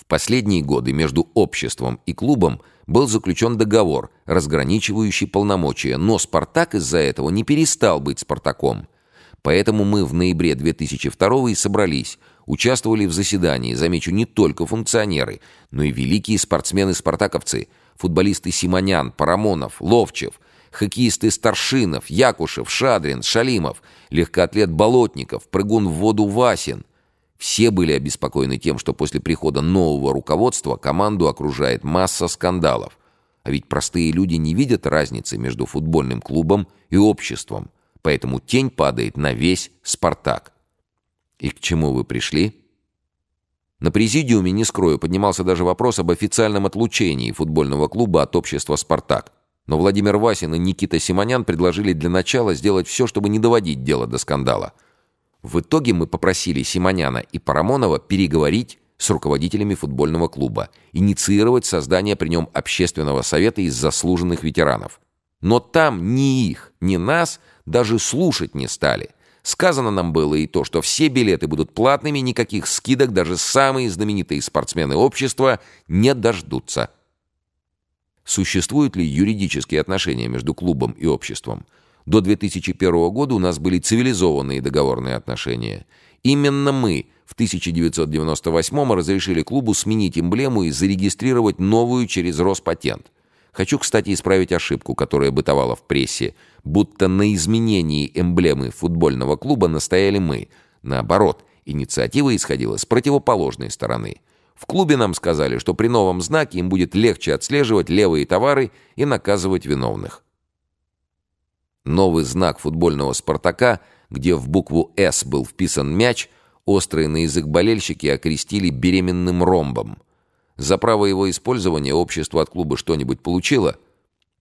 В последние годы между обществом и клубом был заключен договор, разграничивающий полномочия, но «Спартак» из-за этого не перестал быть «Спартаком». Поэтому мы в ноябре 2002 и собрались, участвовали в заседании, замечу, не только функционеры, но и великие спортсмены-спартаковцы, футболисты Симонян, Парамонов, Ловчев, хоккеисты Старшинов, Якушев, Шадрин, Шалимов, легкоатлет Болотников, прыгун в воду Васин. Все были обеспокоены тем, что после прихода нового руководства команду окружает масса скандалов. А ведь простые люди не видят разницы между футбольным клубом и обществом. Поэтому тень падает на весь «Спартак». И к чему вы пришли? На президиуме, не скрою, поднимался даже вопрос об официальном отлучении футбольного клуба от общества «Спартак». Но Владимир Васин и Никита Симонян предложили для начала сделать все, чтобы не доводить дело до скандала. В итоге мы попросили Симоняна и Парамонова переговорить с руководителями футбольного клуба, инициировать создание при нем общественного совета из заслуженных ветеранов. Но там ни их, ни нас даже слушать не стали. Сказано нам было и то, что все билеты будут платными, никаких скидок даже самые знаменитые спортсмены общества не дождутся. Существуют ли юридические отношения между клубом и обществом? До 2001 года у нас были цивилизованные договорные отношения. Именно мы в 1998 разрешили клубу сменить эмблему и зарегистрировать новую через Роспатент – Хочу, кстати, исправить ошибку, которая бытовала в прессе, будто на изменении эмблемы футбольного клуба настояли мы. Наоборот, инициатива исходила с противоположной стороны. В клубе нам сказали, что при новом знаке им будет легче отслеживать левые товары и наказывать виновных. Новый знак футбольного «Спартака», где в букву «С» был вписан мяч, острые на язык болельщики окрестили беременным ромбом – за право его использования общество от клуба что-нибудь получило?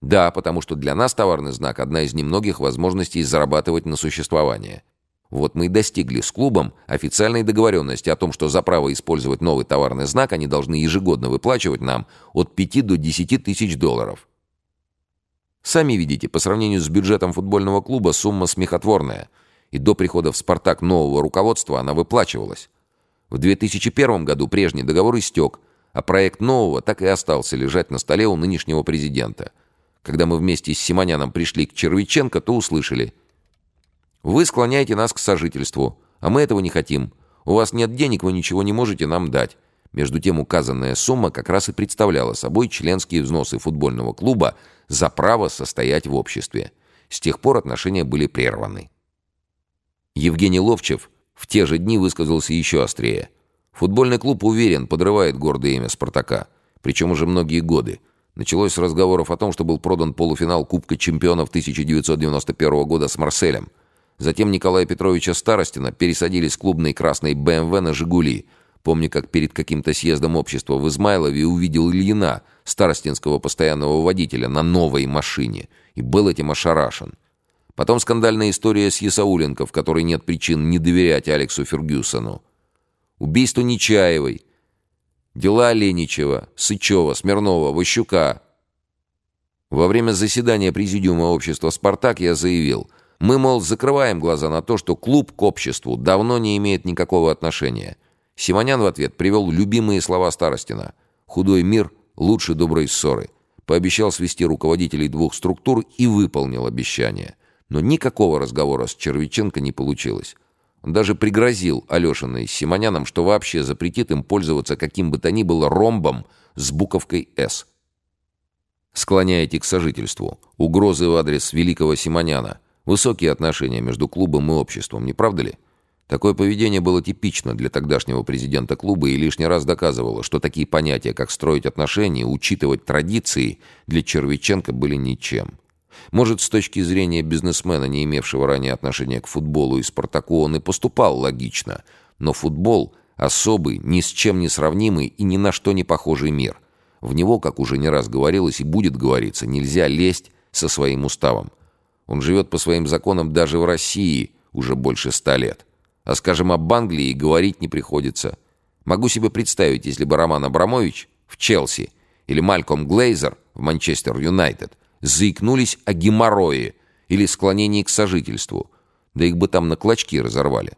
Да, потому что для нас товарный знак – одна из немногих возможностей зарабатывать на существование. Вот мы и достигли с клубом официальной договоренности о том, что за право использовать новый товарный знак они должны ежегодно выплачивать нам от 5 до 10 тысяч долларов. Сами видите, по сравнению с бюджетом футбольного клуба сумма смехотворная, и до прихода в «Спартак» нового руководства она выплачивалась. В 2001 году прежний договор истек, а проект нового так и остался лежать на столе у нынешнего президента. Когда мы вместе с Симоняном пришли к Червиченко, то услышали. «Вы склоняете нас к сожительству, а мы этого не хотим. У вас нет денег, вы ничего не можете нам дать». Между тем указанная сумма как раз и представляла собой членские взносы футбольного клуба за право состоять в обществе. С тех пор отношения были прерваны. Евгений Ловчев в те же дни высказался еще острее – Футбольный клуб уверен, подрывает гордое имя «Спартака». Причем уже многие годы. Началось с разговоров о том, что был продан полуфинал Кубка чемпионов 1991 года с Марселем. Затем Николая Петровича Старостина пересадили с клубной красной БМВ на «Жигули». Помню, как перед каким-то съездом общества в Измайлове увидел Ильина, старостинского постоянного водителя, на новой машине. И был этим ошарашен. Потом скандальная история с Ясауленко, в которой нет причин не доверять Алексу Фергюсону убийство Нечаевой, дела Леничева, Сычева, Смирнова, Ващука. Во время заседания Президиума общества «Спартак» я заявил, мы, мол, закрываем глаза на то, что клуб к обществу давно не имеет никакого отношения. Симонян в ответ привел любимые слова Старостина «Худой мир лучше доброй ссоры». Пообещал свести руководителей двух структур и выполнил обещание. Но никакого разговора с Червиченко не получилось. Он даже пригрозил Алешиной с Симоняном, что вообще запретит им пользоваться каким бы то ни было ромбом с буковкой «С». Склоняете к сожительству. Угрозы в адрес великого Симоняна. Высокие отношения между клубом и обществом, не правда ли? Такое поведение было типично для тогдашнего президента клуба и лишний раз доказывало, что такие понятия, как строить отношения, учитывать традиции, для Червиченко были ничем. Может, с точки зрения бизнесмена, не имевшего ранее отношения к футболу и «Спартаку», он и поступал логично. Но футбол — особый, ни с чем не сравнимый и ни на что не похожий мир. В него, как уже не раз говорилось и будет говориться, нельзя лезть со своим уставом. Он живет по своим законам даже в России уже больше ста лет. А, скажем, об Англии говорить не приходится. Могу себе представить, если бы Роман Абрамович в Челси или Мальком Глейзер в Манчестер Юнайтед заикнулись о геморрое или склонении к сожительству, да их бы там на клочки разорвали.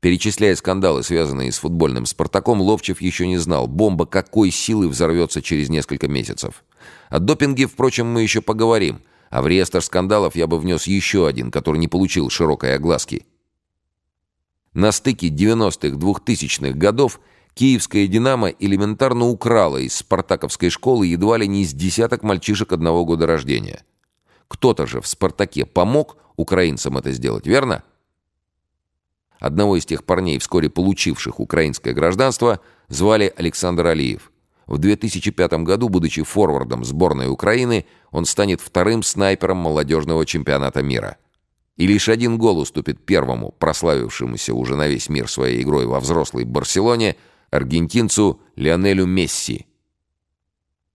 Перечисляя скандалы, связанные с футбольным «Спартаком», Ловчев еще не знал, бомба какой силы взорвется через несколько месяцев. О допинге, впрочем, мы еще поговорим, а в реестр скандалов я бы внес еще один, который не получил широкой огласки. На стыке 90-х, 2000-х годов киевская «Динамо» элементарно украла из спартаковской школы едва ли не из десяток мальчишек одного года рождения. Кто-то же в «Спартаке» помог украинцам это сделать, верно? Одного из тех парней, вскоре получивших украинское гражданство, звали Александр Алиев. В 2005 году, будучи форвардом сборной Украины, он станет вторым снайпером молодежного чемпионата мира. И лишь один гол уступит первому, прославившемуся уже на весь мир своей игрой во взрослой Барселоне, аргентинцу Лионелю Месси –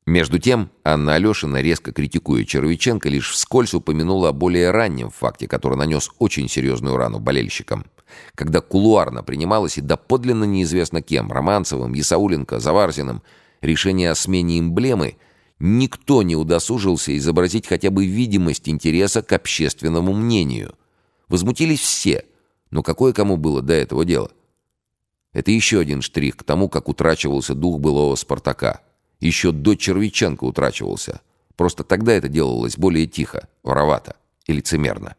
между тем, Анна Алешина, резко критикуя Червиченко, лишь вскользь упомянула о более раннем факте, который нанес очень серьезную рану болельщикам. Когда кулуарно принималось и доподлинно неизвестно кем, Романцевым, Ясауленко, Заварзиным, решение о смене эмблемы, никто не удосужился изобразить хотя бы видимость интереса к общественному мнению. Возмутились все, но какое кому было до этого дело? Это еще один штрих к тому, как утрачивался дух былого «Спартака». Еще до Червиченко утрачивался. Просто тогда это делалось более тихо, воровато и лицемерно.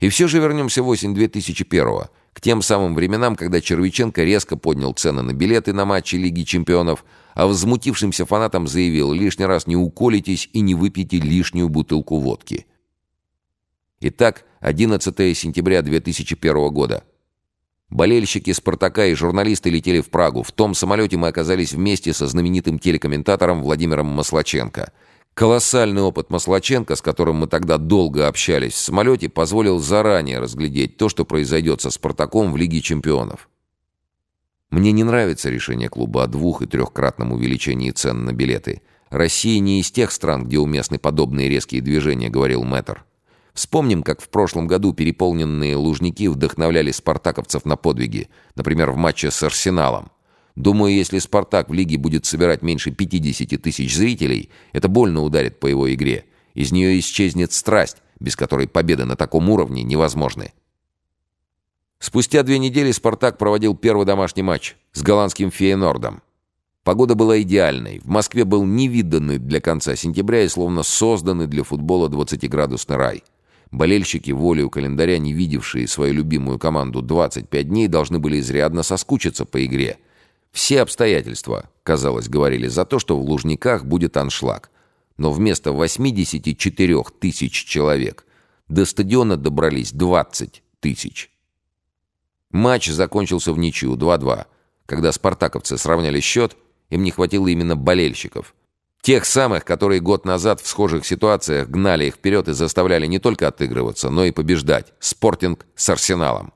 И все же вернемся в осень 2001-го, к тем самым временам, когда Червиченко резко поднял цены на билеты на матчи Лиги Чемпионов, а возмутившимся фанатам заявил «лишний раз не уколитесь и не выпейте лишнюю бутылку водки». Итак, 11 сентября 2001 года. Болельщики «Спартака» и журналисты летели в Прагу. В том самолете мы оказались вместе со знаменитым телекомментатором Владимиром Маслаченко. Колоссальный опыт Маслаченко, с которым мы тогда долго общались в самолете, позволил заранее разглядеть то, что произойдет со «Спартаком» в Лиге чемпионов. Мне не нравится решение клуба о двух- и трехкратном увеличении цен на билеты. Россия не из тех стран, где уместны подобные резкие движения, говорил Мэттер. Вспомним, как в прошлом году переполненные лужники вдохновляли спартаковцев на подвиги, например, в матче с Арсеналом. Думаю, если «Спартак» в лиге будет собирать меньше 50 тысяч зрителей, это больно ударит по его игре. Из нее исчезнет страсть, без которой победы на таком уровне невозможны. Спустя две недели «Спартак» проводил первый домашний матч с голландским «Фейенордом». Погода была идеальной. В Москве был невиданный для конца сентября и словно созданный для футбола 20-градусный рай – Болельщики, волею календаря, не видевшие свою любимую команду 25 дней, должны были изрядно соскучиться по игре. Все обстоятельства, казалось, говорили за то, что в Лужниках будет аншлаг. Но вместо 84 тысяч человек до стадиона добрались 20 тысяч. Матч закончился в ничью 2-2. Когда спартаковцы сравняли счет, им не хватило именно болельщиков. Тех самых, которые год назад в схожих ситуациях гнали их вперед и заставляли не только отыгрываться, но и побеждать. Спортинг с Арсеналом.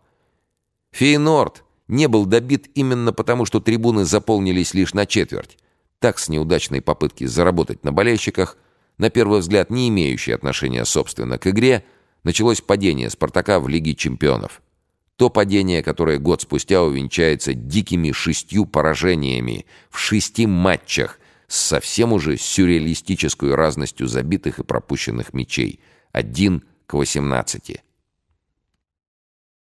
Фейнорд не был добит именно потому, что трибуны заполнились лишь на четверть. Так с неудачной попытки заработать на болельщиках, на первый взгляд не имеющие отношения, собственно, к игре, началось падение «Спартака» в Лиге чемпионов. То падение, которое год спустя увенчается дикими шестью поражениями в шести матчах, с совсем уже сюрреалистической разностью забитых и пропущенных мячей. Один к восемнадцати.